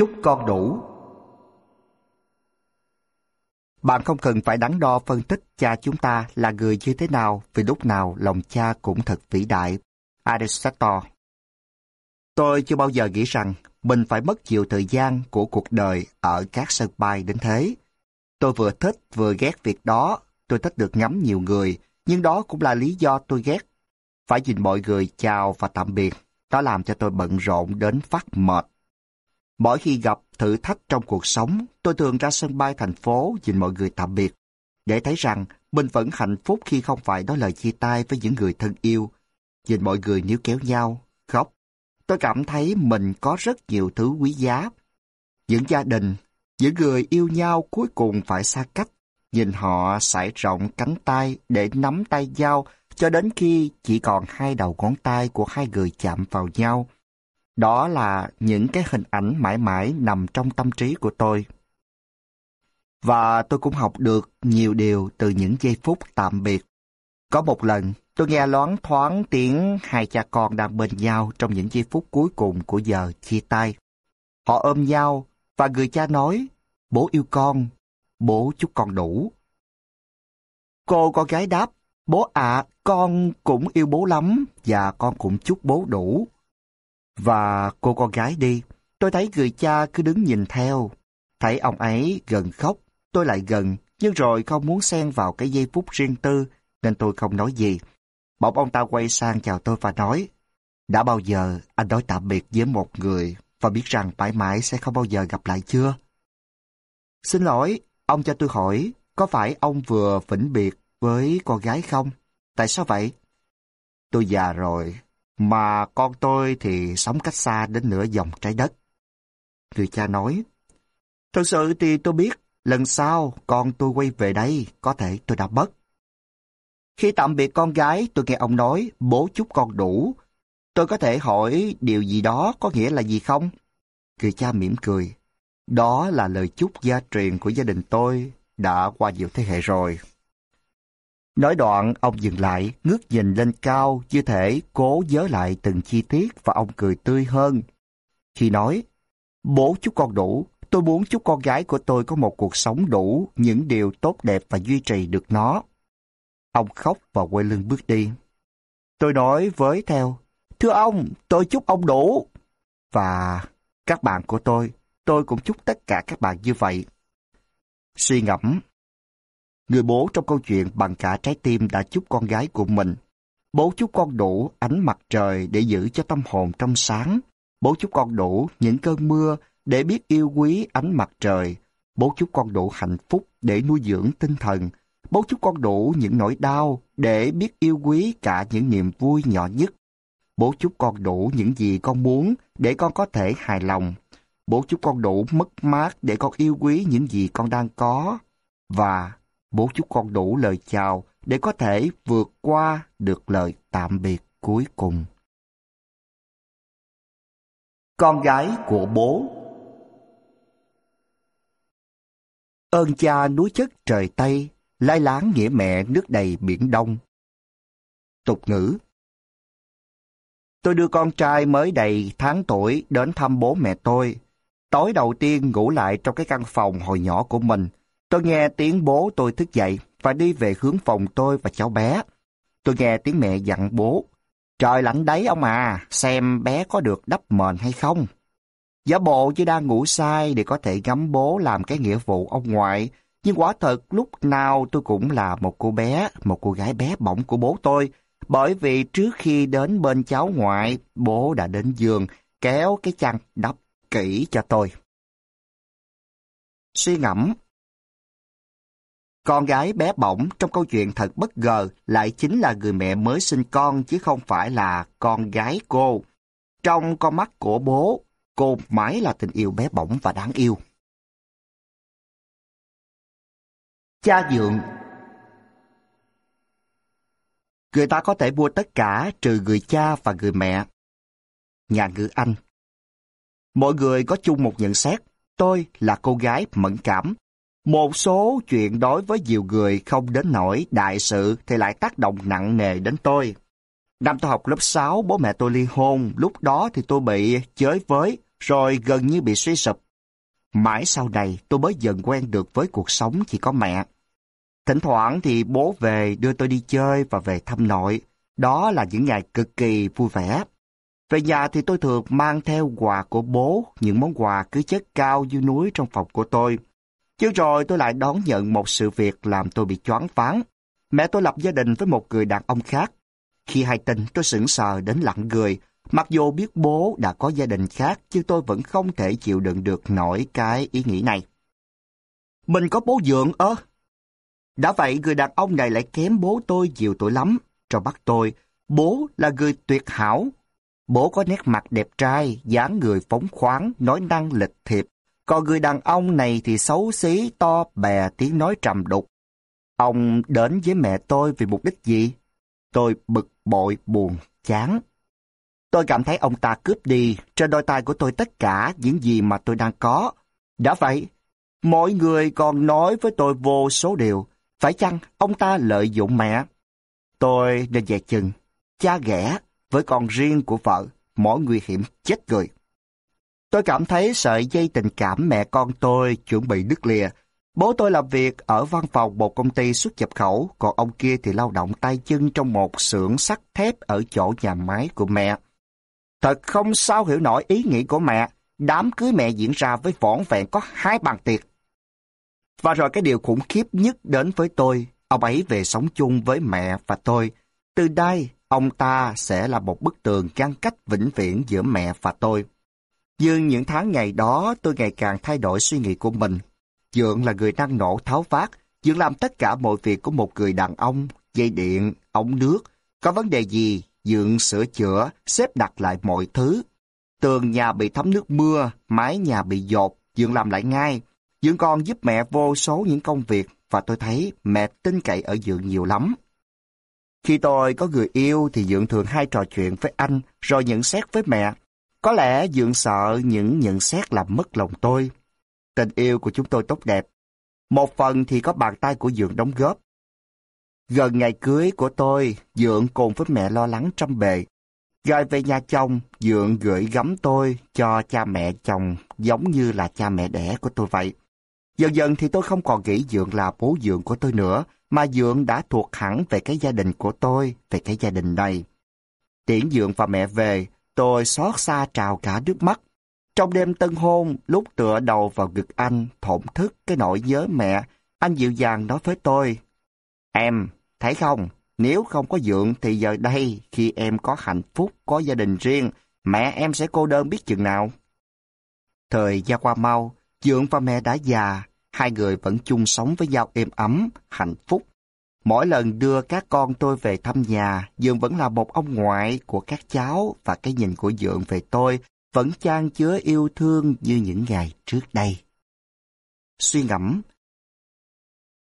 Chúc con đủ. Bạn không cần phải đắn đo phân tích cha chúng ta là người như thế nào vì lúc nào lòng cha cũng thật vĩ đại. Aristotle Tôi chưa bao giờ nghĩ rằng mình phải mất nhiều thời gian của cuộc đời ở các sân bay đến thế. Tôi vừa thích vừa ghét việc đó. Tôi thích được ngắm nhiều người, nhưng đó cũng là lý do tôi ghét. Phải nhìn mọi người chào và tạm biệt. Đó làm cho tôi bận rộn đến phát mệt. Mỗi khi gặp thử thách trong cuộc sống, tôi thường ra sân bay thành phố nhìn mọi người tạm biệt, để thấy rằng mình vẫn hạnh phúc khi không phải nói lời chia tay với những người thân yêu. Nhìn mọi người níu kéo nhau, khóc. Tôi cảm thấy mình có rất nhiều thứ quý giá. Những gia đình, những người yêu nhau cuối cùng phải xa cách. Nhìn họ sải rộng cánh tay để nắm tay nhau cho đến khi chỉ còn hai đầu ngón tay của hai người chạm vào nhau đó là những cái hình ảnh mãi mãi nằm trong tâm trí của tôi. Và tôi cũng học được nhiều điều từ những giây phút tạm biệt. Có một lần, tôi nghe loáng thoáng tiếng hai cha con đang bên nhau trong những giây phút cuối cùng của giờ chia tay. Họ ôm nhau và người cha nói, bố yêu con, bố chúc con đủ. Cô con gái đáp, bố ạ, con cũng yêu bố lắm và con cũng chúc bố đủ. Và cô con gái đi, tôi thấy người cha cứ đứng nhìn theo. Thấy ông ấy gần khóc, tôi lại gần, nhưng rồi không muốn xen vào cái giây phút riêng tư, nên tôi không nói gì. Bỗng ông ta quay sang chào tôi và nói, đã bao giờ anh nói tạm biệt với một người và biết rằng mãi mãi sẽ không bao giờ gặp lại chưa? Xin lỗi, ông cho tôi hỏi, có phải ông vừa vĩnh biệt với con gái không? Tại sao vậy? Tôi già rồi, mà con tôi thì sống cách xa đến nửa dòng trái đất. Người cha nói, Thật sự thì tôi biết, lần sau con tôi quay về đây, có thể tôi đã mất. Khi tạm biệt con gái, tôi nghe ông nói, bố chúc con đủ. Tôi có thể hỏi điều gì đó có nghĩa là gì không? Người cha mỉm cười. Đó là lời chúc gia truyền của gia đình tôi đã qua nhiều thế hệ rồi. Nói đoạn, ông dừng lại, ngước nhìn lên cao, như thể cố nhớ lại từng chi tiết và ông cười tươi hơn. Khi nói, bố chúc con đủ, tôi muốn chúc con gái của tôi có một cuộc sống đủ những điều tốt đẹp và duy trì được nó. Ông khóc và quay lưng bước đi. Tôi nói với theo, thưa ông, tôi chúc ông đủ. Và các bạn của tôi, tôi cũng chúc tất cả các bạn như vậy. Suy ngẫm, Người bố trong câu chuyện bằng cả trái tim đã chúc con gái của mình. Bố chúc con đủ ánh mặt trời để giữ cho tâm hồn trong sáng. Bố chúc con đủ những cơn mưa để biết yêu quý ánh mặt trời. Bố chúc con đủ hạnh phúc để nuôi dưỡng tinh thần. Bố chúc con đủ những nỗi đau để biết yêu quý cả những niềm vui nhỏ nhất. Bố chúc con đủ những gì con muốn để con có thể hài lòng. Bố chúc con đủ mất mát để con yêu quý những gì con đang có. Và bố chúc con đủ lời chào để có thể vượt qua được lời tạm biệt cuối cùng. Con gái của bố Ơn cha núi chất trời Tây, lai láng nghĩa mẹ nước đầy biển Đông. Tục ngữ Tôi đưa con trai mới đầy tháng tuổi đến thăm bố mẹ tôi. Tối đầu tiên ngủ lại trong cái căn phòng hồi nhỏ của mình – Tôi nghe tiếng bố tôi thức dậy và đi về hướng phòng tôi và cháu bé. Tôi nghe tiếng mẹ dặn bố, trời lạnh đấy ông à, xem bé có được đắp mền hay không. Giả bộ như đang ngủ sai để có thể ngắm bố làm cái nghĩa vụ ông ngoại, nhưng quả thật lúc nào tôi cũng là một cô bé, một cô gái bé bỏng của bố tôi, bởi vì trước khi đến bên cháu ngoại, bố đã đến giường, kéo cái chăn đắp kỹ cho tôi. Suy ngẫm, con gái bé bỏng trong câu chuyện thật bất ngờ lại chính là người mẹ mới sinh con chứ không phải là con gái cô. Trong con mắt của bố, cô mãi là tình yêu bé bỏng và đáng yêu. Cha dượng Người ta có thể mua tất cả trừ người cha và người mẹ. Nhà ngữ Anh Mọi người có chung một nhận xét. Tôi là cô gái mẫn cảm, một số chuyện đối với nhiều người không đến nổi đại sự thì lại tác động nặng nề đến tôi. Năm tôi học lớp 6, bố mẹ tôi ly hôn, lúc đó thì tôi bị chới với, rồi gần như bị suy sụp. Mãi sau này tôi mới dần quen được với cuộc sống chỉ có mẹ. Thỉnh thoảng thì bố về đưa tôi đi chơi và về thăm nội. Đó là những ngày cực kỳ vui vẻ. Về nhà thì tôi thường mang theo quà của bố, những món quà cứ chất cao như núi trong phòng của tôi. Chứ rồi tôi lại đón nhận một sự việc làm tôi bị choáng váng. Mẹ tôi lập gia đình với một người đàn ông khác. Khi hay tin tôi sững sờ đến lặng người, mặc dù biết bố đã có gia đình khác chứ tôi vẫn không thể chịu đựng được nổi cái ý nghĩ này. Mình có bố dượng ơ. Đã vậy người đàn ông này lại kém bố tôi nhiều tuổi lắm. Trong bắt tôi, bố là người tuyệt hảo. Bố có nét mặt đẹp trai, dáng người phóng khoáng, nói năng lịch thiệp. Còn người đàn ông này thì xấu xí, to bè, tiếng nói trầm đục. Ông đến với mẹ tôi vì mục đích gì? Tôi bực bội, buồn, chán. Tôi cảm thấy ông ta cướp đi trên đôi tay của tôi tất cả những gì mà tôi đang có. Đã vậy, mọi người còn nói với tôi vô số điều. Phải chăng ông ta lợi dụng mẹ? Tôi nên dè chừng, cha ghẻ với con riêng của vợ, mỗi nguy hiểm chết người. Tôi cảm thấy sợi dây tình cảm mẹ con tôi chuẩn bị đứt lìa. Bố tôi làm việc ở văn phòng một công ty xuất nhập khẩu, còn ông kia thì lao động tay chân trong một xưởng sắt thép ở chỗ nhà máy của mẹ. Thật không sao hiểu nổi ý nghĩ của mẹ, đám cưới mẹ diễn ra với vỏn vẹn có hai bàn tiệc. Và rồi cái điều khủng khiếp nhất đến với tôi, ông ấy về sống chung với mẹ và tôi. Từ đây, ông ta sẽ là một bức tường ngăn cách vĩnh viễn giữa mẹ và tôi. Nhưng những tháng ngày đó tôi ngày càng thay đổi suy nghĩ của mình. Dượng là người năng nổ tháo vát, Dượng làm tất cả mọi việc của một người đàn ông, dây điện, ống nước. Có vấn đề gì, Dượng sửa chữa, xếp đặt lại mọi thứ. Tường nhà bị thấm nước mưa, mái nhà bị dột, Dượng làm lại ngay. Dượng còn giúp mẹ vô số những công việc và tôi thấy mẹ tin cậy ở Dượng nhiều lắm. Khi tôi có người yêu thì Dượng thường hay trò chuyện với anh rồi nhận xét với mẹ. Có lẽ Dượng sợ những nhận xét làm mất lòng tôi. Tình yêu của chúng tôi tốt đẹp. Một phần thì có bàn tay của Dượng đóng góp. Gần ngày cưới của tôi, Dượng cùng với mẹ lo lắng trăm bề. Rồi về nhà chồng, Dượng gửi gắm tôi cho cha mẹ chồng giống như là cha mẹ đẻ của tôi vậy. Dần dần thì tôi không còn nghĩ Dượng là bố Dượng của tôi nữa, mà Dượng đã thuộc hẳn về cái gia đình của tôi, về cái gia đình này. Tiễn Dượng và mẹ về, tôi xót xa trào cả nước mắt. Trong đêm tân hôn, lúc tựa đầu vào ngực anh, thổn thức cái nỗi nhớ mẹ, anh dịu dàng nói với tôi, Em, thấy không, nếu không có Dượng thì giờ đây, khi em có hạnh phúc, có gia đình riêng, mẹ em sẽ cô đơn biết chừng nào. Thời gian qua mau, Dượng và mẹ đã già, hai người vẫn chung sống với nhau êm ấm, hạnh phúc. Mỗi lần đưa các con tôi về thăm nhà, Dượng vẫn là một ông ngoại của các cháu và cái nhìn của Dượng về tôi vẫn chan chứa yêu thương như những ngày trước đây. Suy ngẫm,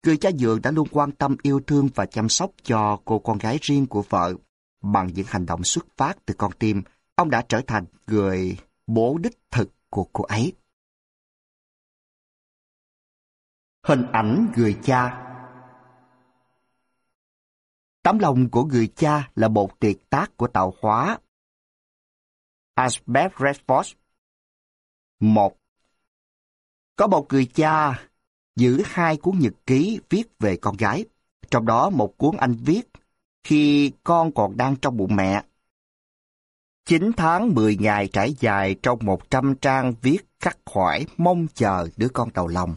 người cha Dượng đã luôn quan tâm yêu thương và chăm sóc cho cô con gái riêng của vợ. Bằng những hành động xuất phát từ con tim, ông đã trở thành người bố đích thực của cô ấy. Hình ảnh người cha Tấm lòng của người cha là một tuyệt tác của tạo hóa. Asbeth Redford một Có một người cha giữ hai cuốn nhật ký viết về con gái, trong đó một cuốn anh viết khi con còn đang trong bụng mẹ. Chín tháng mười ngày trải dài trong một trăm trang viết khắc khoải mong chờ đứa con đầu lòng.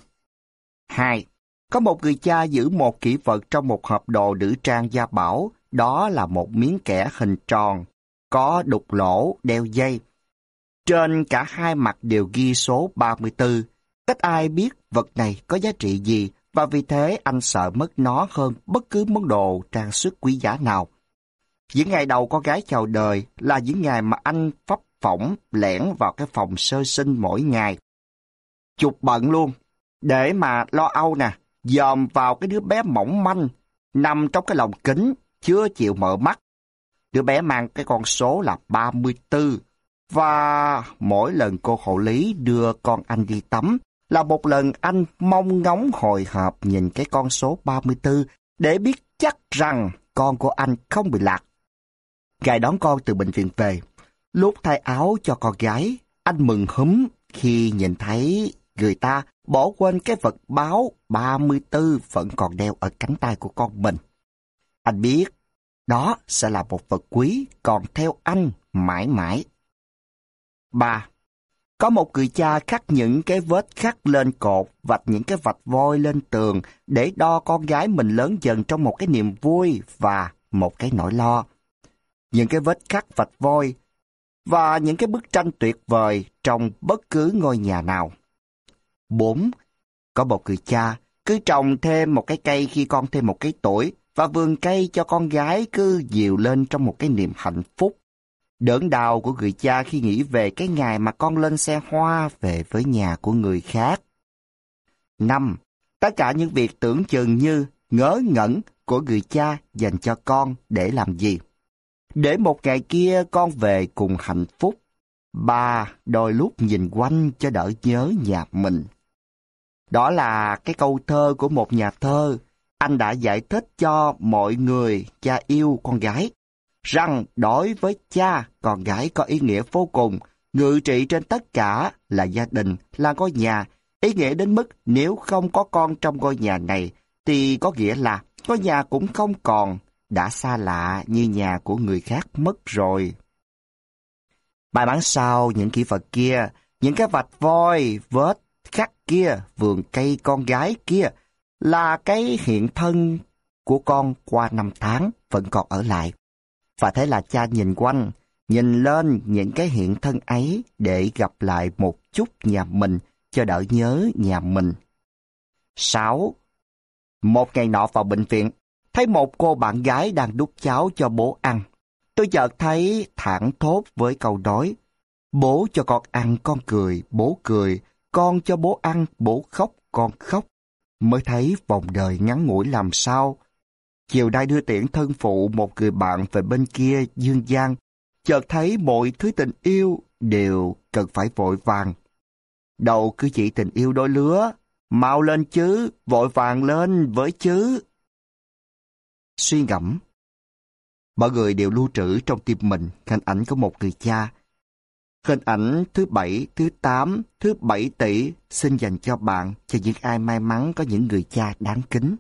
2. Có một người cha giữ một kỷ vật trong một hộp đồ nữ trang gia bảo, đó là một miếng kẻ hình tròn, có đục lỗ, đeo dây. Trên cả hai mặt đều ghi số 34. Cách ai biết vật này có giá trị gì và vì thế anh sợ mất nó hơn bất cứ món đồ trang sức quý giá nào. Những ngày đầu con gái chào đời là những ngày mà anh phấp phỏng lẻn vào cái phòng sơ sinh mỗi ngày. Chụp bận luôn, để mà lo âu nè, dòm vào cái đứa bé mỏng manh, nằm trong cái lồng kính, chưa chịu mở mắt. Đứa bé mang cái con số là 34, và mỗi lần cô hộ lý đưa con anh đi tắm, là một lần anh mong ngóng hồi hộp nhìn cái con số 34 để biết chắc rằng con của anh không bị lạc. Gài đón con từ bệnh viện về, lúc thay áo cho con gái, anh mừng húm khi nhìn thấy người ta bỏ quên cái vật báo 34 vẫn còn đeo ở cánh tay của con mình. Anh biết, đó sẽ là một vật quý còn theo anh mãi mãi. 3. Có một người cha khắc những cái vết khắc lên cột, vạch những cái vạch voi lên tường để đo con gái mình lớn dần trong một cái niềm vui và một cái nỗi lo. Những cái vết khắc vạch voi và những cái bức tranh tuyệt vời trong bất cứ ngôi nhà nào. 4. Có một người cha cứ trồng thêm một cái cây khi con thêm một cái tuổi và vườn cây cho con gái cứ dịu lên trong một cái niềm hạnh phúc. Đớn đau của người cha khi nghĩ về cái ngày mà con lên xe hoa về với nhà của người khác. 5. Tất cả những việc tưởng chừng như ngớ ngẩn của người cha dành cho con để làm gì? Để một ngày kia con về cùng hạnh phúc. Ba, đôi lúc nhìn quanh cho đỡ nhớ nhà mình. Đó là cái câu thơ của một nhà thơ. Anh đã giải thích cho mọi người cha yêu con gái rằng đối với cha, con gái có ý nghĩa vô cùng, ngự trị trên tất cả là gia đình, là ngôi nhà. Ý nghĩa đến mức nếu không có con trong ngôi nhà này, thì có nghĩa là ngôi nhà cũng không còn, đã xa lạ như nhà của người khác mất rồi. Bài bản sau những kỹ vật kia, những cái vạch voi, vết, khắc kia, vườn cây con gái kia, là cái hiện thân của con qua năm tháng vẫn còn ở lại. Và thế là cha nhìn quanh, nhìn lên những cái hiện thân ấy để gặp lại một chút nhà mình cho đỡ nhớ nhà mình. 6. Một ngày nọ vào bệnh viện, thấy một cô bạn gái đang đút cháo cho bố ăn. Tôi chợt thấy thẳng thốt với câu nói, bố cho con ăn con cười, bố cười, con cho bố ăn, bố khóc, con khóc. Mới thấy vòng đời ngắn ngủi làm sao, Chiều nay đưa tiễn thân phụ một người bạn về bên kia dương gian, chợt thấy mọi thứ tình yêu đều cần phải vội vàng. Đầu cứ chỉ tình yêu đôi lứa, mau lên chứ, vội vàng lên với chứ. Suy ngẫm Mọi người đều lưu trữ trong tim mình hình ảnh của một người cha. Hình ảnh thứ bảy, thứ tám, thứ bảy tỷ xin dành cho bạn, cho những ai may mắn có những người cha đáng kính.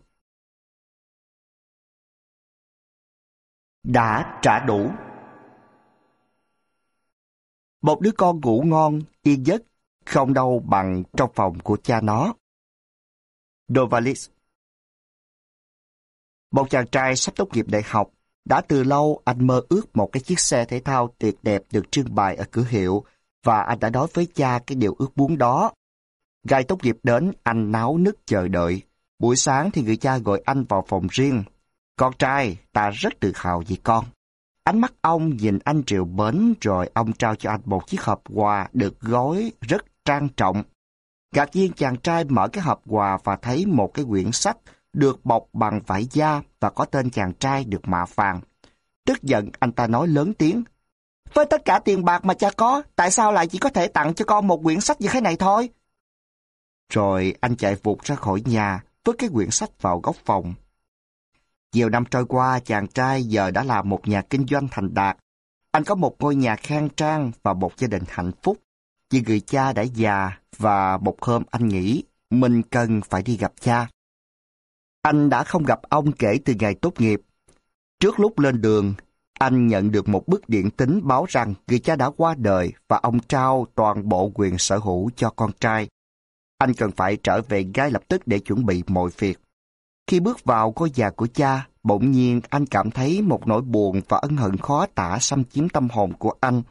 đã trả đủ. Một đứa con ngủ ngon, yên giấc, không đâu bằng trong phòng của cha nó. Dovalis Một chàng trai sắp tốt nghiệp đại học, đã từ lâu anh mơ ước một cái chiếc xe thể thao tuyệt đẹp được trưng bày ở cửa hiệu và anh đã nói với cha cái điều ước muốn đó. Gai tốt nghiệp đến, anh náo nức chờ đợi. Buổi sáng thì người cha gọi anh vào phòng riêng con trai, ta rất tự hào vì con. Ánh mắt ông nhìn anh triệu bến rồi ông trao cho anh một chiếc hộp quà được gói rất trang trọng. Ngạc nhiên chàng trai mở cái hộp quà và thấy một cái quyển sách được bọc bằng vải da và có tên chàng trai được mạ vàng. Tức giận anh ta nói lớn tiếng. Với tất cả tiền bạc mà cha có, tại sao lại chỉ có thể tặng cho con một quyển sách như thế này thôi? Rồi anh chạy vụt ra khỏi nhà, với cái quyển sách vào góc phòng. Nhiều năm trôi qua, chàng trai giờ đã là một nhà kinh doanh thành đạt. Anh có một ngôi nhà khang trang và một gia đình hạnh phúc. Vì người cha đã già và một hôm anh nghĩ mình cần phải đi gặp cha. Anh đã không gặp ông kể từ ngày tốt nghiệp. Trước lúc lên đường, anh nhận được một bức điện tín báo rằng người cha đã qua đời và ông trao toàn bộ quyền sở hữu cho con trai. Anh cần phải trở về ngay lập tức để chuẩn bị mọi việc. Khi bước vào ngôi nhà của cha, bỗng nhiên anh cảm thấy một nỗi buồn và ân hận khó tả xâm chiếm tâm hồn của anh.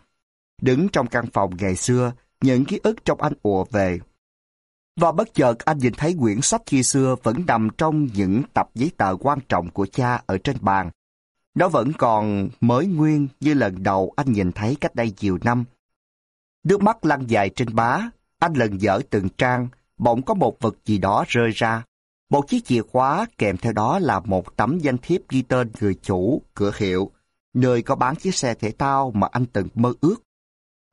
Đứng trong căn phòng ngày xưa, những ký ức trong anh ùa về. Và bất chợt anh nhìn thấy quyển sách khi xưa vẫn nằm trong những tập giấy tờ quan trọng của cha ở trên bàn. Nó vẫn còn mới nguyên như lần đầu anh nhìn thấy cách đây nhiều năm. Nước mắt lăn dài trên bá, anh lần dở từng trang, bỗng có một vật gì đó rơi ra. Một chiếc chìa khóa kèm theo đó là một tấm danh thiếp ghi tên người chủ, cửa hiệu, nơi có bán chiếc xe thể thao mà anh từng mơ ước.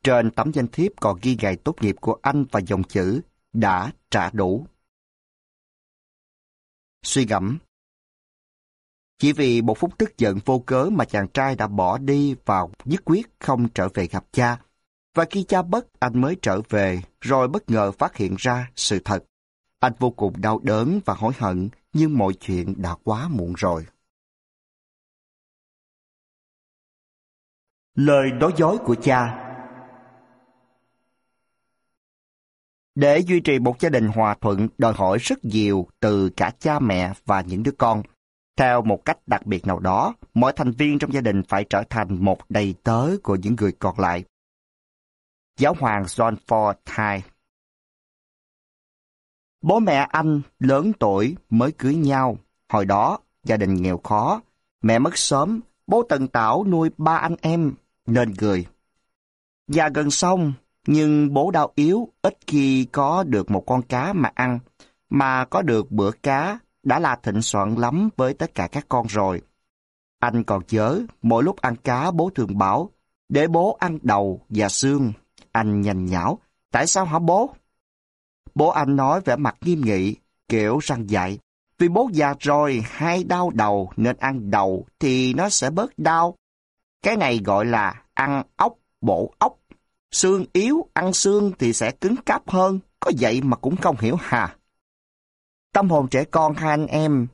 Trên tấm danh thiếp còn ghi ngày tốt nghiệp của anh và dòng chữ đã trả đủ. Suy gẫm Chỉ vì một phút tức giận vô cớ mà chàng trai đã bỏ đi vào nhất quyết không trở về gặp cha. Và khi cha bất anh mới trở về, rồi bất ngờ phát hiện ra sự thật. Anh vô cùng đau đớn và hối hận, nhưng mọi chuyện đã quá muộn rồi. Lời nói dối của cha Để duy trì một gia đình hòa thuận đòi hỏi rất nhiều từ cả cha mẹ và những đứa con. Theo một cách đặc biệt nào đó, mỗi thành viên trong gia đình phải trở thành một đầy tớ của những người còn lại. Giáo hoàng John Paul II Bố mẹ anh lớn tuổi mới cưới nhau. Hồi đó, gia đình nghèo khó. Mẹ mất sớm, bố tần tảo nuôi ba anh em, nên cười. Già gần xong, nhưng bố đau yếu, ít khi có được một con cá mà ăn, mà có được bữa cá đã là thịnh soạn lắm với tất cả các con rồi. Anh còn nhớ, mỗi lúc ăn cá bố thường bảo, để bố ăn đầu và xương. Anh nhành nhảo tại sao hả bố? Bố anh nói vẻ mặt nghiêm nghị, kiểu răng dạy, vì bố già rồi hay đau đầu nên ăn đầu thì nó sẽ bớt đau. Cái này gọi là ăn ốc bổ ốc. Xương yếu, ăn xương thì sẽ cứng cáp hơn, có vậy mà cũng không hiểu hà. Tâm hồn trẻ con hai anh em.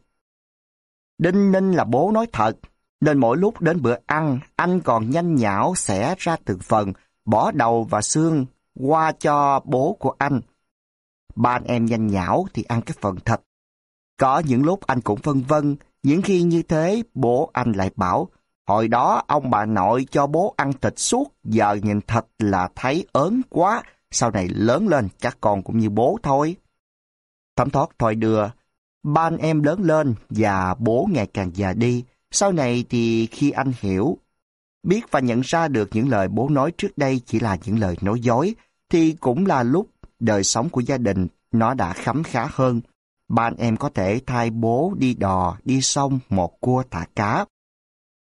Đinh ninh là bố nói thật, nên mỗi lúc đến bữa ăn, anh còn nhanh nhảo xẻ ra từng phần, bỏ đầu và xương qua cho bố của anh. Ba anh em nhanh nhảo thì ăn cái phần thịt. Có những lúc anh cũng vân vân, những khi như thế bố anh lại bảo, hồi đó ông bà nội cho bố ăn thịt suốt, giờ nhìn thịt là thấy ớn quá, sau này lớn lên chắc con cũng như bố thôi. Thấm thoát thôi đưa, ba anh em lớn lên và bố ngày càng già đi. Sau này thì khi anh hiểu, biết và nhận ra được những lời bố nói trước đây chỉ là những lời nói dối, thì cũng là lúc đời sống của gia đình nó đã khấm khá hơn. Ba anh em có thể thay bố đi đò, đi sông, một cua thả cá.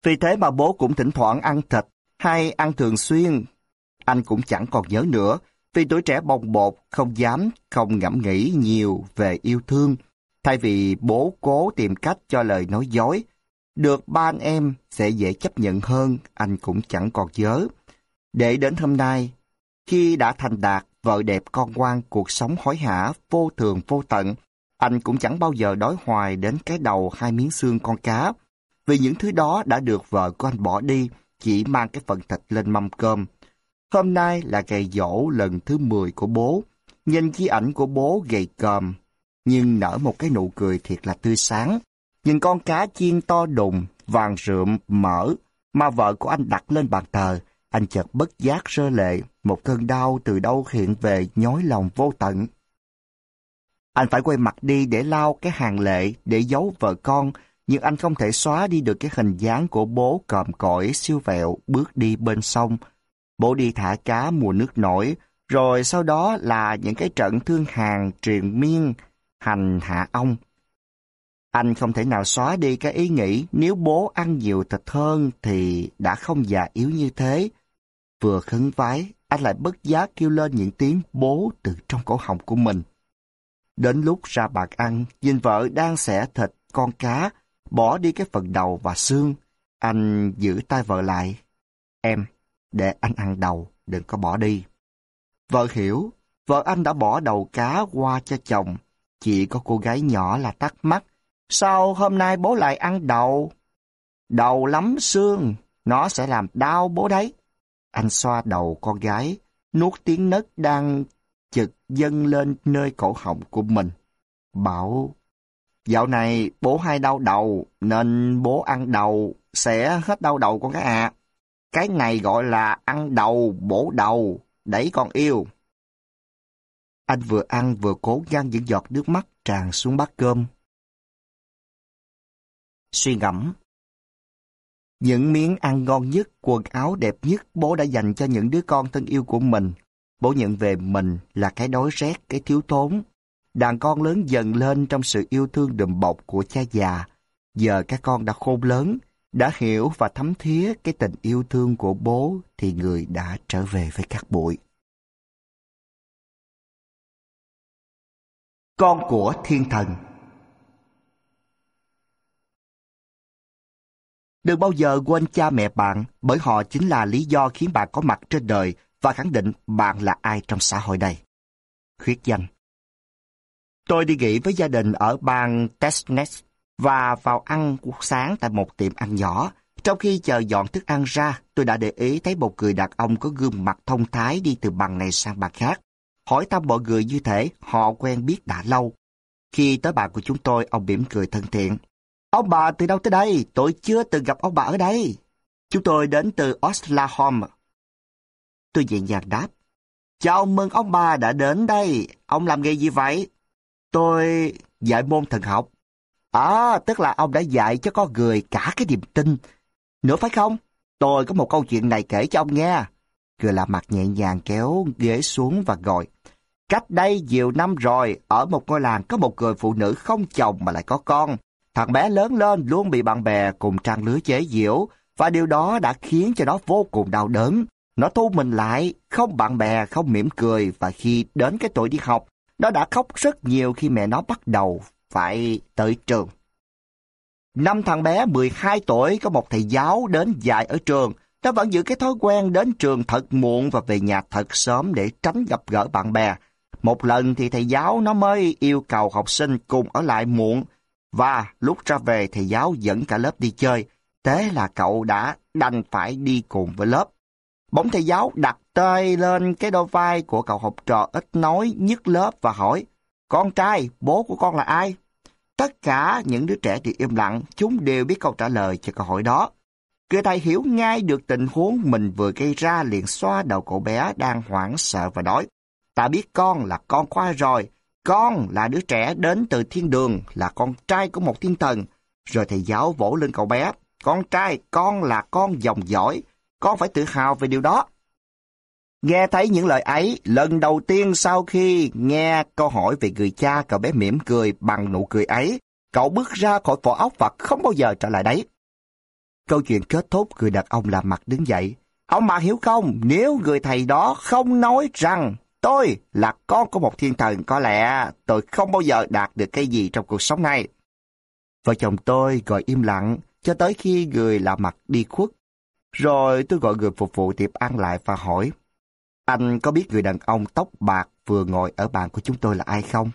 Vì thế mà bố cũng thỉnh thoảng ăn thịt hay ăn thường xuyên. Anh cũng chẳng còn nhớ nữa, vì tuổi trẻ bồng bột, không dám, không ngẫm nghĩ nhiều về yêu thương. Thay vì bố cố tìm cách cho lời nói dối, được ba anh em sẽ dễ chấp nhận hơn, anh cũng chẳng còn nhớ. Để đến hôm nay, khi đã thành đạt, vợ đẹp con ngoan, cuộc sống hối hả, vô thường vô tận, anh cũng chẳng bao giờ đói hoài đến cái đầu hai miếng xương con cá. Vì những thứ đó đã được vợ của anh bỏ đi, chỉ mang cái phần thịt lên mâm cơm. Hôm nay là ngày dỗ lần thứ 10 của bố. Nhìn chi ảnh của bố gầy còm, nhưng nở một cái nụ cười thiệt là tươi sáng. Nhìn con cá chiên to đùng, vàng rượm, mỡ, mà vợ của anh đặt lên bàn thờ, anh chợt bất giác rơ lệ, một cơn đau từ đâu hiện về nhói lòng vô tận. Anh phải quay mặt đi để lau cái hàng lệ, để giấu vợ con, nhưng anh không thể xóa đi được cái hình dáng của bố còm cõi siêu vẹo bước đi bên sông. Bố đi thả cá mùa nước nổi, rồi sau đó là những cái trận thương hàng truyền miên, hành hạ ông. Anh không thể nào xóa đi cái ý nghĩ nếu bố ăn nhiều thịt hơn thì đã không già yếu như thế. Vừa khấn vái, anh lại bất giác kêu lên những tiếng bố từ trong cổ họng của mình. Đến lúc ra bạc ăn, nhìn vợ đang xẻ thịt con cá, bỏ đi cái phần đầu và xương. Anh giữ tay vợ lại. Em, để anh ăn đầu, đừng có bỏ đi. Vợ hiểu, vợ anh đã bỏ đầu cá qua cho chồng. Chỉ có cô gái nhỏ là tắt mắt. Sao hôm nay bố lại ăn đầu? Đầu lắm xương, nó sẽ làm đau bố đấy. Anh xoa đầu con gái, nuốt tiếng nấc đang chực dâng lên nơi cổ họng của mình. Bảo, dạo này bố hay đau đầu, nên bố ăn đầu, sẽ hết đau đầu con cái à. Cái này gọi là ăn đầu, bổ đầu, đẩy con yêu. Anh vừa ăn vừa cố gắng những giọt nước mắt tràn xuống bát cơm. Suy ngẫm Những miếng ăn ngon nhất, quần áo đẹp nhất bố đã dành cho những đứa con thân yêu của mình. Bố nhận về mình là cái đói rét, cái thiếu thốn. Đàn con lớn dần lên trong sự yêu thương đùm bọc của cha già. Giờ các con đã khôn lớn, đã hiểu và thấm thía cái tình yêu thương của bố thì người đã trở về với các bụi. Con của thiên thần Đừng bao giờ quên cha mẹ bạn bởi họ chính là lý do khiến bạn có mặt trên đời và khẳng định bạn là ai trong xã hội này. Khuyết danh Tôi đi nghỉ với gia đình ở bang Texas và vào ăn cuộc sáng tại một tiệm ăn nhỏ. Trong khi chờ dọn thức ăn ra, tôi đã để ý thấy một người đàn ông có gương mặt thông thái đi từ bàn này sang bàn khác. Hỏi thăm mọi người như thế họ quen biết đã lâu. Khi tới bàn của chúng tôi, ông mỉm cười thân thiện. Ông bà từ đâu tới đây? Tôi chưa từng gặp ông bà ở đây. Chúng tôi đến từ Oklahoma. Tôi nhẹ nhàng đáp. Chào mừng ông bà đã đến đây. Ông làm nghề gì vậy? Tôi dạy môn thần học. À, tức là ông đã dạy cho con người cả cái niềm tin. Nữa phải không? Tôi có một câu chuyện này kể cho ông nghe. cười lạ mặt nhẹ nhàng kéo ghế xuống và gọi. Cách đây nhiều năm rồi, ở một ngôi làng có một người phụ nữ không chồng mà lại có con. Thằng bé lớn lên luôn bị bạn bè cùng trang lứa chế giễu, và điều đó đã khiến cho nó vô cùng đau đớn. Nó thu mình lại, không bạn bè, không mỉm cười, và khi đến cái tuổi đi học, nó đã khóc rất nhiều khi mẹ nó bắt đầu phải tới trường. Năm thằng bé 12 tuổi có một thầy giáo đến dạy ở trường. Nó vẫn giữ cái thói quen đến trường thật muộn và về nhà thật sớm để tránh gặp gỡ bạn bè. Một lần thì thầy giáo nó mới yêu cầu học sinh cùng ở lại muộn và lúc ra về, thầy giáo dẫn cả lớp đi chơi. Thế là cậu đã đành phải đi cùng với lớp. Bỗng thầy giáo đặt tay lên cái đôi vai của cậu học trò ít nói nhất lớp và hỏi Con trai, bố của con là ai? Tất cả những đứa trẻ thì im lặng, chúng đều biết câu trả lời cho câu hỏi đó. Người thầy hiểu ngay được tình huống mình vừa gây ra liền xoa đầu cậu bé đang hoảng sợ và nói Ta biết con là con khoa rồi, con là đứa trẻ đến từ thiên đường, là con trai của một thiên thần. Rồi thầy giáo vỗ lên cậu bé, con trai, con là con dòng giỏi, con phải tự hào về điều đó. Nghe thấy những lời ấy, lần đầu tiên sau khi nghe câu hỏi về người cha, cậu bé mỉm cười bằng nụ cười ấy. Cậu bước ra khỏi vỏ ốc và không bao giờ trở lại đấy. Câu chuyện kết thúc, người đàn ông làm mặt đứng dậy. Ông mà hiểu không, nếu người thầy đó không nói rằng tôi là con của một thiên thần, có lẽ tôi không bao giờ đạt được cái gì trong cuộc sống này. Vợ chồng tôi gọi im lặng cho tới khi người lạ mặt đi khuất. Rồi tôi gọi người phục vụ tiệm ăn lại và hỏi, anh có biết người đàn ông tóc bạc vừa ngồi ở bàn của chúng tôi là ai không?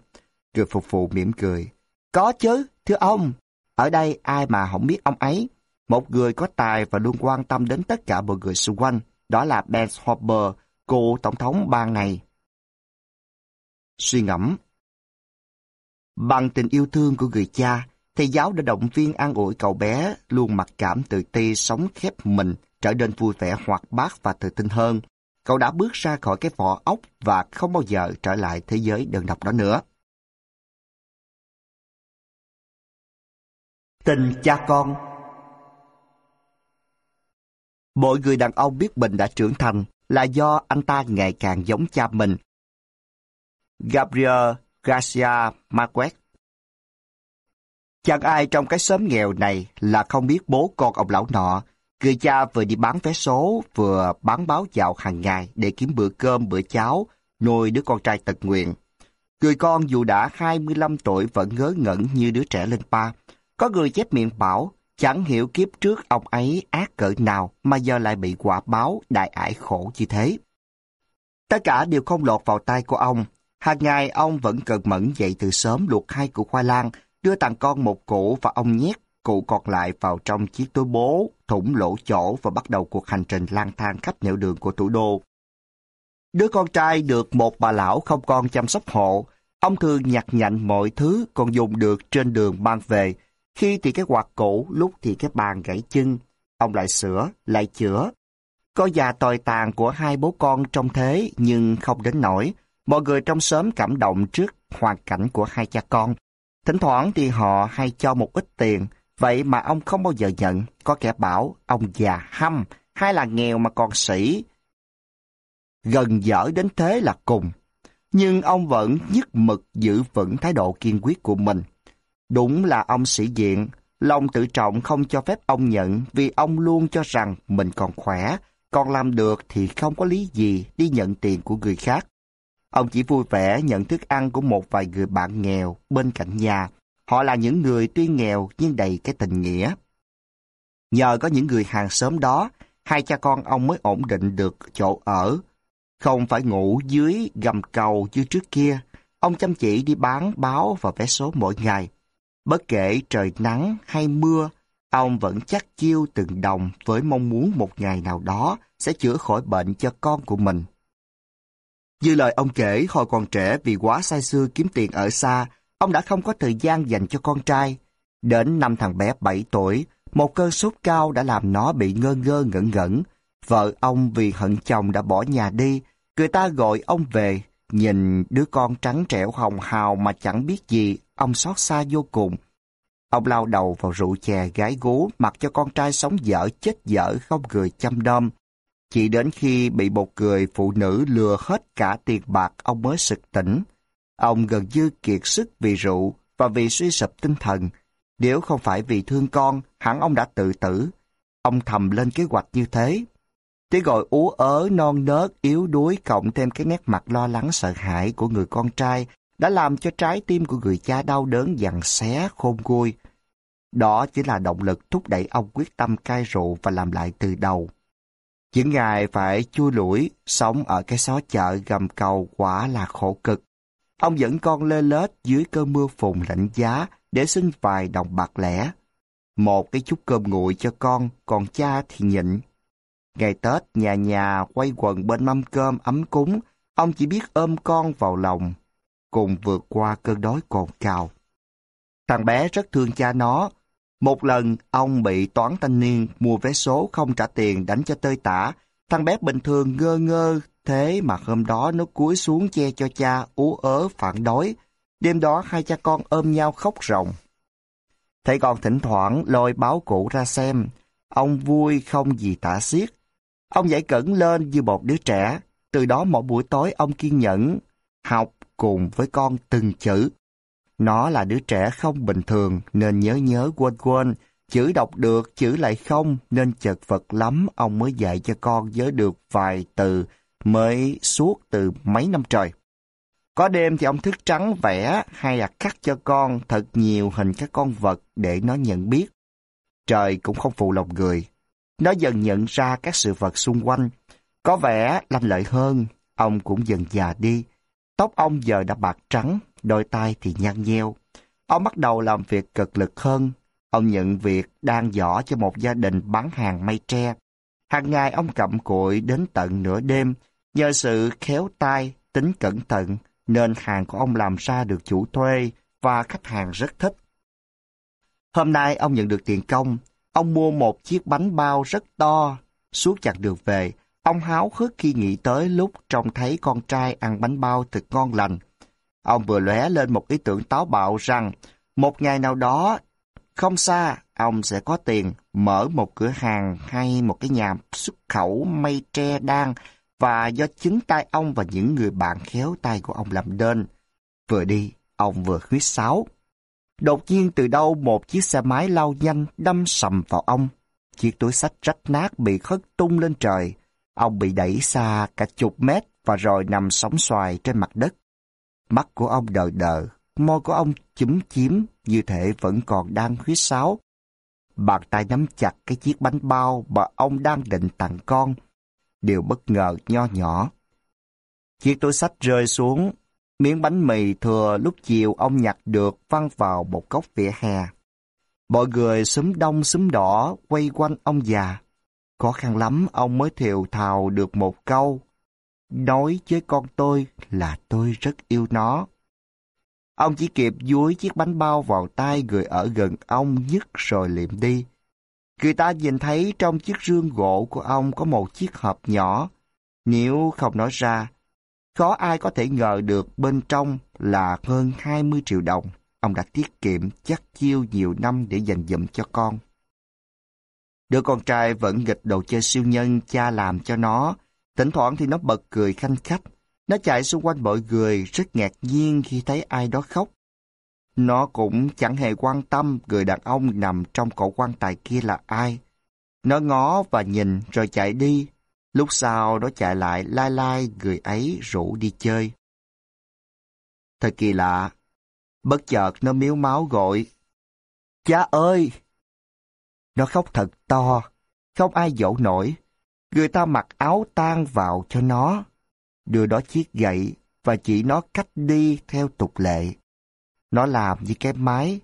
Người phục vụ mỉm cười. Có chứ, thưa ông. Ở đây ai mà không biết ông ấy. Một người có tài và luôn quan tâm đến tất cả mọi người xung quanh. Đó là Ben Hopper, cựu tổng thống bang này. Suy ngẫm Bằng tình yêu thương của người cha, thầy giáo đã động viên an ủi cậu bé, luôn mặc cảm tự ti sống khép mình, trở nên vui vẻ, hoạt bát và tự tin hơn. Cậu đã bước ra khỏi cái vỏ ốc và không bao giờ trở lại thế giới đơn độc đó nữa. Tình cha con Mỗi người đàn ông biết mình đã trưởng thành là do anh ta ngày càng giống cha mình. Gabriel Garcia Marquez Chẳng ai trong cái xóm nghèo này là không biết bố con ông lão nọ Người cha vừa đi bán vé số, vừa bán báo dạo hàng ngày để kiếm bữa cơm, bữa cháo, nuôi đứa con trai tật nguyện. Người con dù đã 25 tuổi vẫn ngớ ngẩn như đứa trẻ lên ba. Có người chép miệng bảo, chẳng hiểu kiếp trước ông ấy ác cỡ nào mà giờ lại bị quả báo đại ải khổ như thế. Tất cả đều không lọt vào tay của ông. Hàng ngày ông vẫn cần mẫn dậy từ sớm luộc hai củ khoai lang, đưa tặng con một củ và ông nhét cụ còn lại vào trong chiếc túi bố, thủng lỗ chỗ và bắt đầu cuộc hành trình lang thang khắp nẻo đường của thủ đô. Đứa con trai được một bà lão không con chăm sóc hộ, ông thường nhặt nhạnh mọi thứ còn dùng được trên đường mang về, khi thì cái quạt cũ, lúc thì cái bàn gãy chân, ông lại sửa, lại chữa. Có già tồi tàn của hai bố con trong thế nhưng không đến nổi. Mọi người trong xóm cảm động trước hoàn cảnh của hai cha con. Thỉnh thoảng thì họ hay cho một ít tiền, Vậy mà ông không bao giờ nhận, có kẻ bảo ông già hăm, hay là nghèo mà còn sĩ. Gần dở đến thế là cùng. Nhưng ông vẫn nhất mực giữ vững thái độ kiên quyết của mình. Đúng là ông sĩ diện, lòng tự trọng không cho phép ông nhận vì ông luôn cho rằng mình còn khỏe, còn làm được thì không có lý gì đi nhận tiền của người khác. Ông chỉ vui vẻ nhận thức ăn của một vài người bạn nghèo bên cạnh nhà Họ là những người tuy nghèo nhưng đầy cái tình nghĩa. Nhờ có những người hàng xóm đó, hai cha con ông mới ổn định được chỗ ở. Không phải ngủ dưới gầm cầu như trước kia, ông chăm chỉ đi bán báo và vé số mỗi ngày. Bất kể trời nắng hay mưa, ông vẫn chắc chiêu từng đồng với mong muốn một ngày nào đó sẽ chữa khỏi bệnh cho con của mình. Như lời ông kể hồi còn trẻ vì quá say xưa kiếm tiền ở xa, ông đã không có thời gian dành cho con trai. Đến năm thằng bé 7 tuổi, một cơn sốt cao đã làm nó bị ngơ ngơ ngẩn ngẩn. Vợ ông vì hận chồng đã bỏ nhà đi, người ta gọi ông về, nhìn đứa con trắng trẻo hồng hào mà chẳng biết gì, ông xót xa vô cùng. Ông lao đầu vào rượu chè gái gú, mặc cho con trai sống dở chết dở không người chăm đom. Chỉ đến khi bị một người phụ nữ lừa hết cả tiền bạc ông mới sực tỉnh. Ông gần như kiệt sức vì rượu và vì suy sụp tinh thần. Nếu không phải vì thương con, hẳn ông đã tự tử. Ông thầm lên kế hoạch như thế. Tiếng gọi ú ớ non nớt yếu đuối cộng thêm cái nét mặt lo lắng sợ hãi của người con trai đã làm cho trái tim của người cha đau đớn dằn xé khôn nguôi. Đó chỉ là động lực thúc đẩy ông quyết tâm cai rượu và làm lại từ đầu. Những ngày phải chui lủi, sống ở cái xó chợ gầm cầu quả là khổ cực. Ông dẫn con lê lết dưới cơn mưa phùn lạnh giá để xin vài đồng bạc lẻ. Một cái chút cơm nguội cho con, còn cha thì nhịn. Ngày Tết, nhà nhà quay quần bên mâm cơm ấm cúng, ông chỉ biết ôm con vào lòng, cùng vượt qua cơn đói cồn cào. Thằng bé rất thương cha nó. Một lần, ông bị toán thanh niên mua vé số không trả tiền đánh cho tơi tả. Thằng bé bình thường ngơ ngơ, thế mà hôm đó nó cúi xuống che cho cha ú ớ phản đối. Đêm đó hai cha con ôm nhau khóc ròng. thầy còn thỉnh thoảng lôi báo cũ ra xem, ông vui không gì tả xiết. Ông dạy cẩn lên như một đứa trẻ, từ đó mỗi buổi tối ông kiên nhẫn, học cùng với con từng chữ. Nó là đứa trẻ không bình thường nên nhớ nhớ quên quên, chữ đọc được, chữ lại không nên chật vật lắm ông mới dạy cho con nhớ được vài từ mới suốt từ mấy năm trời. Có đêm thì ông thức trắng vẽ hay là cắt cho con thật nhiều hình các con vật để nó nhận biết. Trời cũng không phụ lòng người. Nó dần nhận ra các sự vật xung quanh. Có vẻ lanh lợi hơn, ông cũng dần già đi. Tóc ông giờ đã bạc trắng, đôi tay thì nhăn nheo. Ông bắt đầu làm việc cực lực hơn. Ông nhận việc đang giỏ cho một gia đình bán hàng mây tre. Hàng ngày ông cặm cụi đến tận nửa đêm, nhờ sự khéo tay, tính cẩn thận, nên hàng của ông làm ra được chủ thuê và khách hàng rất thích. Hôm nay ông nhận được tiền công, ông mua một chiếc bánh bao rất to. Suốt chặt đường về, ông háo hức khi nghĩ tới lúc trông thấy con trai ăn bánh bao thật ngon lành. Ông vừa lóe lên một ý tưởng táo bạo rằng một ngày nào đó, không xa, ông sẽ có tiền mở một cửa hàng hay một cái nhà xuất khẩu mây tre đan và do chính tay ông và những người bạn khéo tay của ông làm nên. Vừa đi, ông vừa huyết sáo. Đột nhiên từ đâu một chiếc xe máy lao nhanh đâm sầm vào ông. Chiếc túi sách rách nát bị khất tung lên trời. Ông bị đẩy xa cả chục mét và rồi nằm sóng xoài trên mặt đất. Mắt của ông đờ đờ, môi của ông chúm chím như thể vẫn còn đang huyết sáo. Bàn tay nắm chặt cái chiếc bánh bao mà ông đang định tặng con điều bất ngờ nho nhỏ. Chiếc túi sách rơi xuống, miếng bánh mì thừa lúc chiều ông nhặt được văng vào một góc vỉa hè. Mọi người xúm đông xúm đỏ quay quanh ông già. Khó khăn lắm ông mới thiều thào được một câu. Nói với con tôi là tôi rất yêu nó. Ông chỉ kịp dúi chiếc bánh bao vào tay người ở gần ông nhất rồi liệm đi. Người ta nhìn thấy trong chiếc rương gỗ của ông có một chiếc hộp nhỏ. Nếu không nói ra, khó ai có thể ngờ được bên trong là hơn 20 triệu đồng. Ông đã tiết kiệm chắc chiêu nhiều năm để dành dụm cho con. Đứa con trai vẫn nghịch đồ chơi siêu nhân cha làm cho nó. Thỉnh thoảng thì nó bật cười khanh khách. Nó chạy xung quanh mọi người, rất ngạc nhiên khi thấy ai đó khóc. Nó cũng chẳng hề quan tâm người đàn ông nằm trong cổ quan tài kia là ai. Nó ngó và nhìn rồi chạy đi. Lúc sau nó chạy lại lai lai người ấy rủ đi chơi. Thật kỳ lạ. Bất chợt nó miếu máu gọi. Cha ơi! Nó khóc thật to. Không ai dỗ nổi. Người ta mặc áo tang vào cho nó. đưa đó chiếc gậy và chỉ nó cách đi theo tục lệ. Nó làm như cái máy.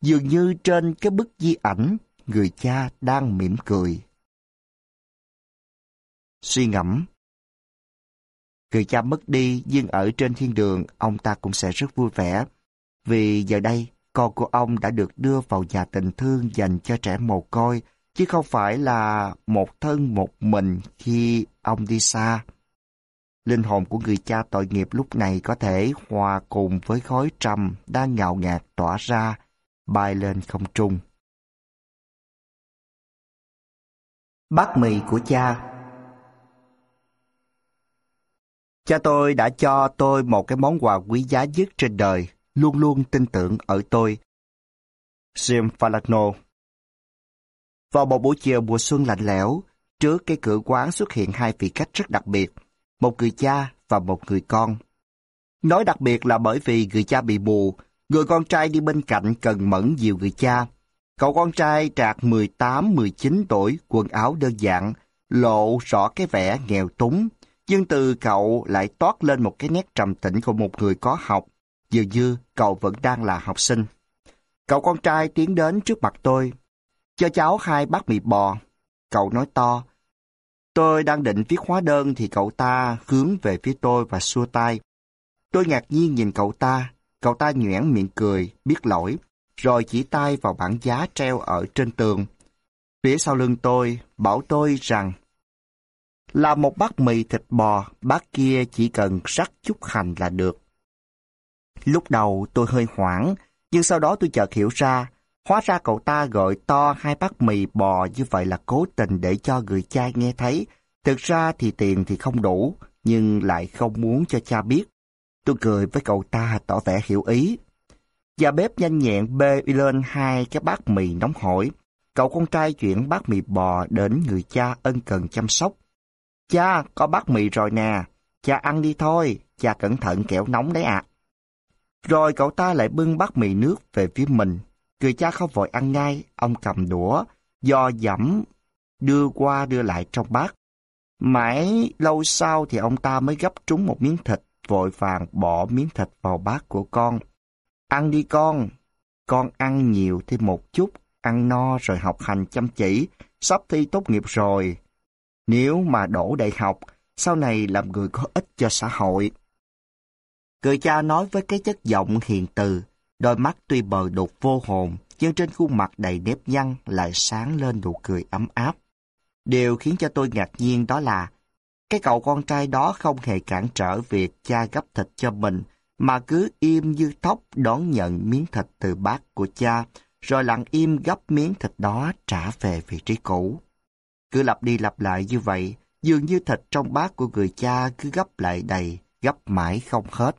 Dường như trên cái bức di ảnh, người cha đang mỉm cười. Suy ngẫm Người cha mất đi, nhưng ở trên thiên đường, ông ta cũng sẽ rất vui vẻ. Vì giờ đây, con của ông đã được đưa vào nhà tình thương dành cho trẻ mồ côi, chứ không phải là một thân một mình khi ông đi xa. Linh hồn của người cha tội nghiệp lúc này có thể hòa cùng với khói trầm đang ngào ngạt tỏa ra, bay lên không trung. Bát mì của cha Cha tôi đã cho tôi một cái món quà quý giá nhất trên đời, luôn luôn tin tưởng ở tôi. Jim Falano vào một buổi chiều mùa xuân lạnh lẽo, trước cái cửa quán xuất hiện hai vị khách rất đặc biệt, một người cha và một người con. Nói đặc biệt là bởi vì người cha bị mù, người con trai đi bên cạnh cần mẫn dìu người cha. Cậu con trai trạc 18-19 tuổi, quần áo đơn giản, lộ rõ cái vẻ nghèo túng, nhưng từ cậu lại toát lên một cái nét trầm tĩnh của một người có học, dường như cậu vẫn đang là học sinh. Cậu con trai tiến đến trước mặt tôi, cho cháu hai bát mì bò. Cậu nói to, tôi đang định viết hóa đơn thì cậu ta hướng về phía tôi và xua tay. Tôi ngạc nhiên nhìn cậu ta, cậu ta nhoẻn miệng cười, biết lỗi, rồi chỉ tay vào bảng giá treo ở trên tường. Phía sau lưng tôi, bảo tôi rằng là một bát mì thịt bò, bát kia chỉ cần rắc chút hành là được. Lúc đầu tôi hơi hoảng, nhưng sau đó tôi chợt hiểu ra, hóa ra cậu ta gọi to hai bát mì bò như vậy là cố tình để cho người cha nghe thấy. Thực ra thì tiền thì không đủ, nhưng lại không muốn cho cha biết. Tôi cười với cậu ta tỏ vẻ hiểu ý. Và bếp nhanh nhẹn bê lên hai cái bát mì nóng hổi. Cậu con trai chuyển bát mì bò đến người cha ân cần chăm sóc. Cha, có bát mì rồi nè. Cha ăn đi thôi, cha cẩn thận kẻo nóng đấy ạ. Rồi cậu ta lại bưng bát mì nước về phía mình. Người cha không vội ăn ngay, ông cầm đũa, do dẫm, đưa qua đưa lại trong bát. Mãi lâu sau thì ông ta mới gấp trúng một miếng thịt, vội vàng bỏ miếng thịt vào bát của con. Ăn đi con, con ăn nhiều thêm một chút, ăn no rồi học hành chăm chỉ, sắp thi tốt nghiệp rồi, nếu mà đổ đại học, sau này làm người có ích cho xã hội. Người cha nói với cái chất giọng hiền từ, đôi mắt tuy bờ đục vô hồn, nhưng trên khuôn mặt đầy nếp nhăn lại sáng lên nụ cười ấm áp. Điều khiến cho tôi ngạc nhiên đó là cái cậu con trai đó không hề cản trở việc cha gấp thịt cho mình, mà cứ im như tóc đón nhận miếng thịt từ bát của cha, rồi lặng im gấp miếng thịt đó trả về vị trí cũ. Cứ lặp đi lặp lại như vậy, dường như thịt trong bát của người cha cứ gấp lại đầy, gấp mãi không hết.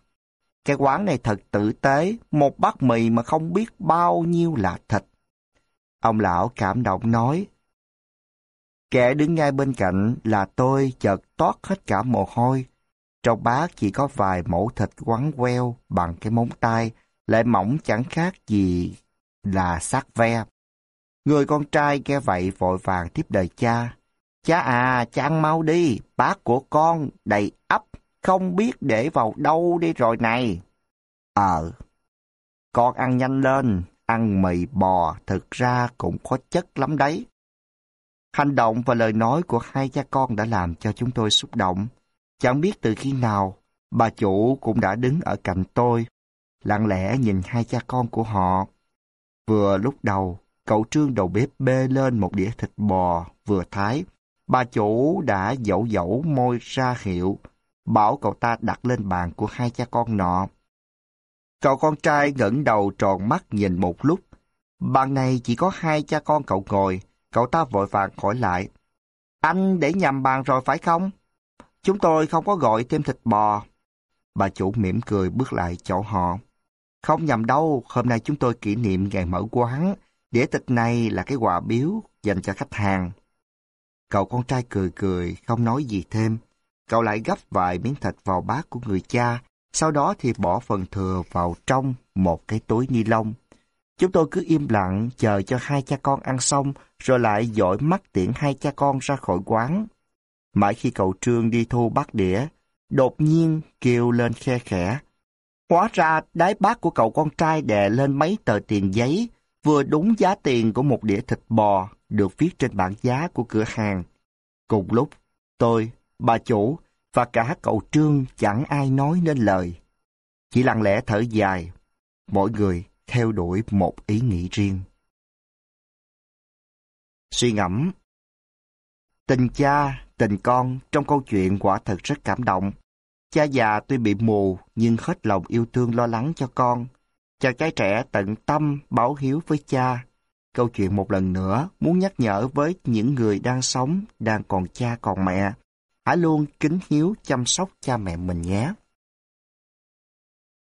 Cái quán này thật tử tế, một bát mì mà không biết bao nhiêu là thịt. Ông lão cảm động nói, Kẻ đứng ngay bên cạnh là tôi chợt toát hết cả mồ hôi. Trong bát chỉ có vài mẫu thịt quắn queo bằng cái móng tay, lại mỏng chẳng khác gì là xác ve. Người con trai nghe vậy vội vàng tiếp đời cha. Cha à, cha ăn mau đi, bát của con đầy ấp, không biết để vào đâu đi rồi này. Ờ, con ăn nhanh lên, ăn mì bò thực ra cũng có chất lắm đấy. Hành động và lời nói của hai cha con đã làm cho chúng tôi xúc động. Chẳng biết từ khi nào, bà chủ cũng đã đứng ở cạnh tôi, lặng lẽ nhìn hai cha con của họ. Vừa lúc đầu, Cậu Trương đầu bếp bê lên một đĩa thịt bò vừa thái. Bà chủ đã dẫu dẫu môi ra hiệu, bảo cậu ta đặt lên bàn của hai cha con nọ. Cậu con trai ngẩng đầu tròn mắt nhìn một lúc. Bàn này chỉ có hai cha con cậu ngồi, cậu ta vội vàng hỏi lại. Anh để nhầm bàn rồi phải không? Chúng tôi không có gọi thêm thịt bò. Bà chủ mỉm cười bước lại chỗ họ. Không nhầm đâu, hôm nay chúng tôi kỷ niệm ngày mở quán, Đĩa thịt này là cái quà biếu dành cho khách hàng. Cậu con trai cười cười, không nói gì thêm. Cậu lại gấp vài miếng thịt vào bát của người cha, sau đó thì bỏ phần thừa vào trong một cái túi ni lông. Chúng tôi cứ im lặng chờ cho hai cha con ăn xong, rồi lại dõi mắt tiễn hai cha con ra khỏi quán. Mãi khi cậu Trương đi thu bát đĩa, đột nhiên kêu lên khe khẽ. Hóa ra đáy bát của cậu con trai đè lên mấy tờ tiền giấy, vừa đúng giá tiền của một đĩa thịt bò được viết trên bảng giá của cửa hàng. Cùng lúc, tôi, bà chủ và cả cậu Trương chẳng ai nói nên lời. Chỉ lặng lẽ thở dài, mỗi người theo đuổi một ý nghĩ riêng. Suy ngẫm Tình cha, tình con trong câu chuyện quả thật rất cảm động. Cha già tuy bị mù nhưng hết lòng yêu thương lo lắng cho con. Chàng trai trẻ tận tâm báo hiếu với cha. Câu chuyện một lần nữa muốn nhắc nhở với những người đang sống, đang còn cha còn mẹ. Hãy luôn kính hiếu chăm sóc cha mẹ mình nhé.